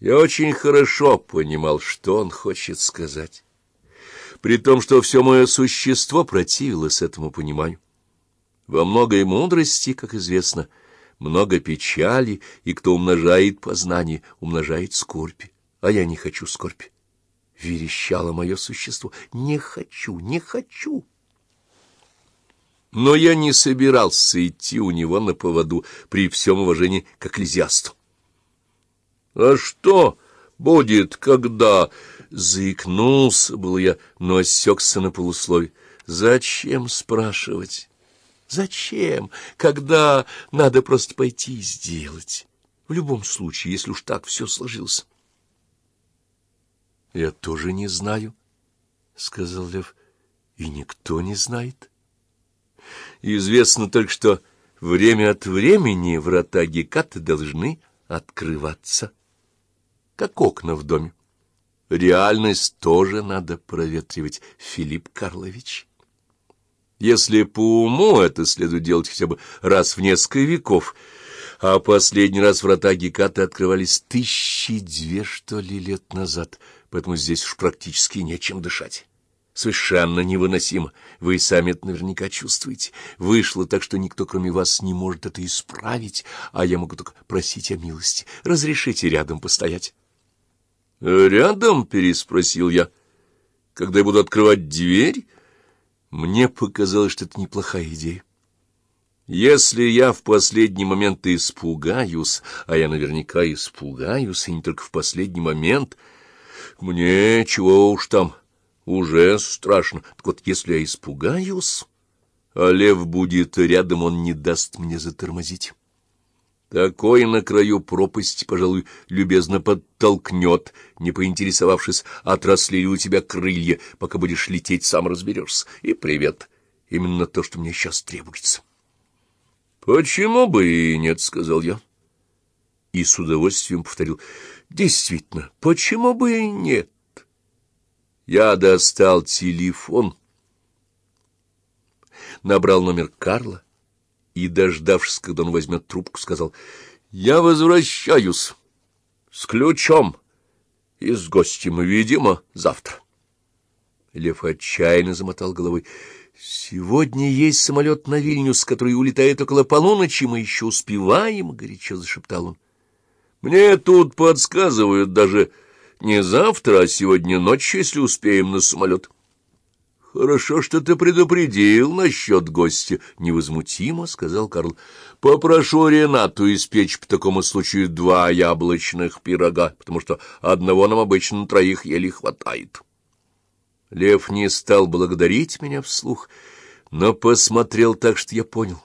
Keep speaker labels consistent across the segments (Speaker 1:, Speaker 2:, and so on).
Speaker 1: Я очень хорошо понимал, что он хочет сказать, при том, что все мое существо противилось этому пониманию. Во многой мудрости, как известно, много печали, и кто умножает познание, умножает скорби, а я не хочу скорби. Верещало мое существо. Не хочу, не хочу. Но я не собирался идти у него на поводу при всем уважении к экклезиасту. «А что будет, когда...» — заикнулся был я, но осекся на полуслове. «Зачем спрашивать? Зачем, когда надо просто пойти и сделать? В любом случае, если уж так все сложилось». «Я тоже не знаю», — сказал Лев, — «и никто не знает». Известно только, что время от времени врата Гекаты должны открываться как окна в доме. Реальность тоже надо проветривать, Филипп Карлович. Если по уму это следует делать хотя бы раз в несколько веков, а последний раз врата Гекаты открывались тысячи две, что ли, лет назад, поэтому здесь уж практически нечем дышать. Совершенно невыносимо. Вы и сами это наверняка чувствуете. Вышло так, что никто, кроме вас, не может это исправить, а я могу только просить о милости. Разрешите рядом постоять. «Рядом?» — переспросил я. «Когда я буду открывать дверь?» Мне показалось, что это неплохая идея. Если я в последний момент испугаюсь, а я наверняка испугаюсь, и не только в последний момент, мне чего уж там, уже страшно. Так вот, если я испугаюсь, а лев будет рядом, он не даст мне затормозить». Такой на краю пропасти, пожалуй, любезно подтолкнет, не поинтересовавшись, отросли ли у тебя крылья, пока будешь лететь, сам разберешься. И привет. Именно то, что мне сейчас требуется. — Почему бы и нет, — сказал я. И с удовольствием повторил. — Действительно, почему бы и нет? Я достал телефон, набрал номер Карла и, дождавшись, когда он возьмет трубку, сказал, — Я возвращаюсь с ключом и с гостем, видимо, завтра. Лев отчаянно замотал головой. — Сегодня есть самолет на Вильнюс, который улетает около полуночи, мы еще успеваем, — горячо зашептал он. — Мне тут подсказывают даже не завтра, а сегодня ночью, если успеем на самолет. — Хорошо, что ты предупредил насчет гостя, — невозмутимо сказал Карл. — Попрошу Ренату испечь по такому случаю два яблочных пирога, потому что одного нам обычно троих еле хватает. Лев не стал благодарить меня вслух, но посмотрел так, что я понял.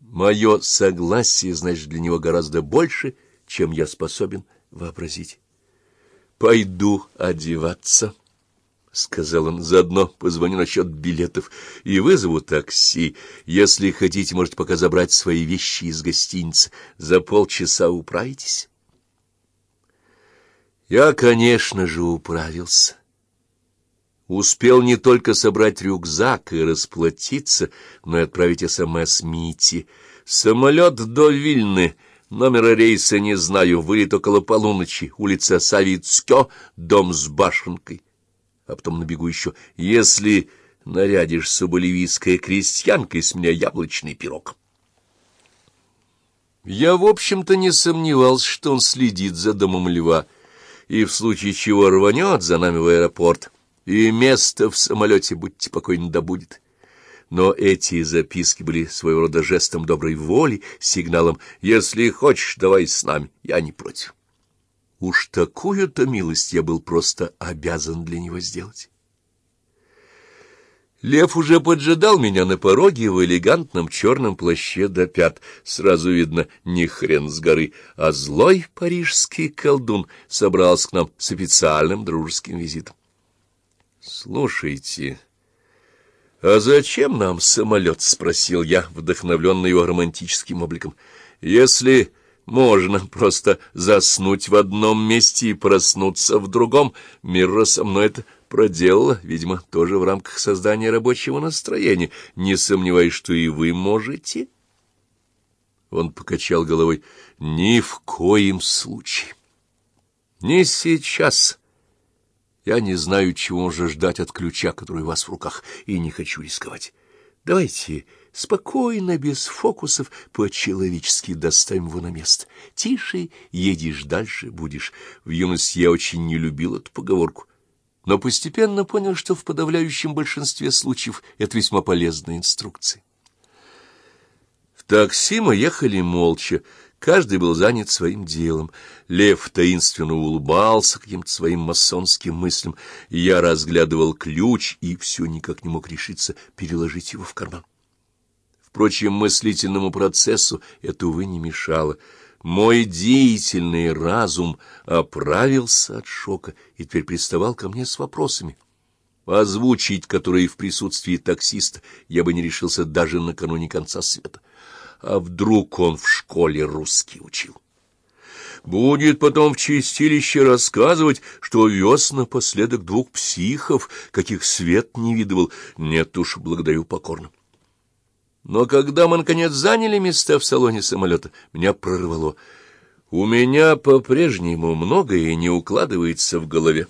Speaker 1: Мое согласие, значит, для него гораздо больше, чем я способен вообразить. Пойду одеваться. —— сказал он, — заодно позвоню насчет билетов и вызову такси. Если хотите, можете пока забрать свои вещи из гостиницы. За полчаса управитесь. Я, конечно же, управился. Успел не только собрать рюкзак и расплатиться, но и отправить СМС Мите. Самолет до Вильны, номера рейса не знаю, вылет около полуночи, улица Савицкё, дом с башенкой а потом набегу еще, если нарядишься боливийской крестьянкой, с меня яблочный пирог. Я, в общем-то, не сомневался, что он следит за домом льва, и в случае чего рванет за нами в аэропорт, и место в самолете, будьте покойны, добудет. Но эти записки были своего рода жестом доброй воли, сигналом «Если хочешь, давай с нами, я не против». Уж такую-то милость я был просто обязан для него сделать. Лев уже поджидал меня на пороге в элегантном черном плаще до пят. Сразу видно, не хрен с горы, а злой парижский колдун собрался к нам с официальным дружеским визитом. — Слушайте, а зачем нам самолет? — спросил я, вдохновленный его романтическим обликом. — Если можно просто заснуть в одном месте и проснуться в другом. Мирра со мной это проделала, видимо, тоже в рамках создания рабочего настроения. Не сомневаюсь, что и вы можете. Он покачал головой. Ни в коем случае. Не сейчас. Я не знаю, чего же ждать от ключа, который у вас в руках, и не хочу рисковать. Давайте спокойно, без фокусов, по-человечески доставим его на место. Тише едешь, дальше будешь. В юности я очень не любил эту поговорку, но постепенно понял, что в подавляющем большинстве случаев это весьма полезная инструкция. В такси мы ехали молча. Каждый был занят своим делом. Лев таинственно улыбался каким-то своим масонским мыслям. Я разглядывал ключ и все никак не мог решиться переложить его в карман. Впрочем, мыслительному процессу это, увы, не мешало. Мой деятельный разум оправился от шока и теперь приставал ко мне с вопросами, озвучить которые в присутствии таксиста я бы не решился даже накануне конца света. А вдруг он в школе русский учил? Будет потом в чистилище рассказывать, что вез напоследок двух психов, каких свет не видывал. Нет уж, благодарю покорно. Но когда мы, наконец, заняли места в салоне самолета, меня прорвало. У меня по-прежнему многое не укладывается в голове.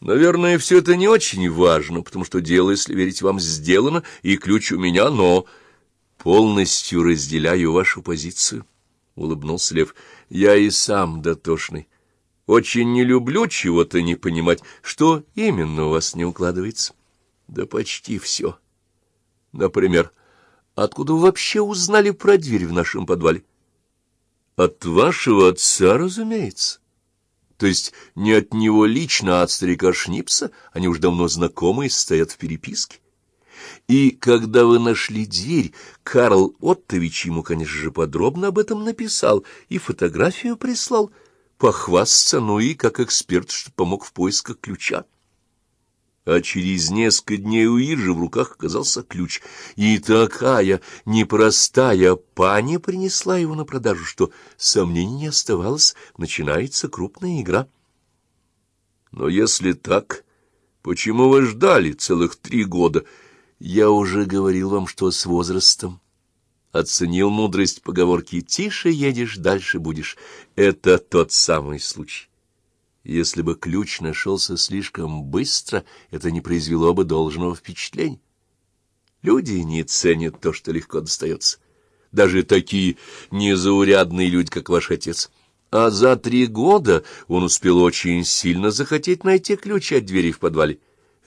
Speaker 1: Наверное, все это не очень важно, потому что дело, если верить вам, сделано, и ключ у меня, но... Полностью разделяю вашу позицию, — улыбнулся Лев. Я и сам дотошный. Очень не люблю чего-то не понимать. Что именно у вас не укладывается? Да почти все. Например, откуда вы вообще узнали про дверь в нашем подвале? От вашего отца, разумеется. То есть не от него лично, а от старика Шнипса. Они уж давно знакомы и стоят в переписке. И когда вы нашли дверь, Карл Оттович ему, конечно же, подробно об этом написал и фотографию прислал, похвастаться, ну и как эксперт, что помог в поисках ключа. А через несколько дней у Иржи в руках оказался ключ, и такая непростая паня принесла его на продажу, что сомнений не оставалось, начинается крупная игра. Но если так, почему вы ждали целых три года — я уже говорил вам, что с возрастом оценил мудрость поговорки «тише едешь, дальше будешь». Это тот самый случай. Если бы ключ нашелся слишком быстро, это не произвело бы должного впечатления. Люди не ценят то, что легко достается. Даже такие незаурядные люди, как ваш отец. А за три года он успел очень сильно захотеть найти ключ от двери в подвале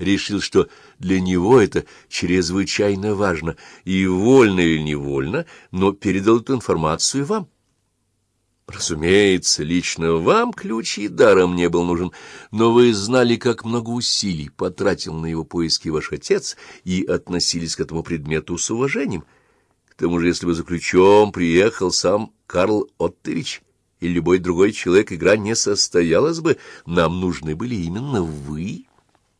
Speaker 1: решил, что для него это чрезвычайно важно, и вольно или невольно, но передал эту информацию вам. Разумеется, лично вам ключ и даром не был нужен, но вы знали, как много усилий потратил на его поиски ваш отец и относились к этому предмету с уважением. К тому же, если бы за ключом приехал сам Карл Оттович или любой другой человек, игра не состоялась бы, нам нужны были именно вы».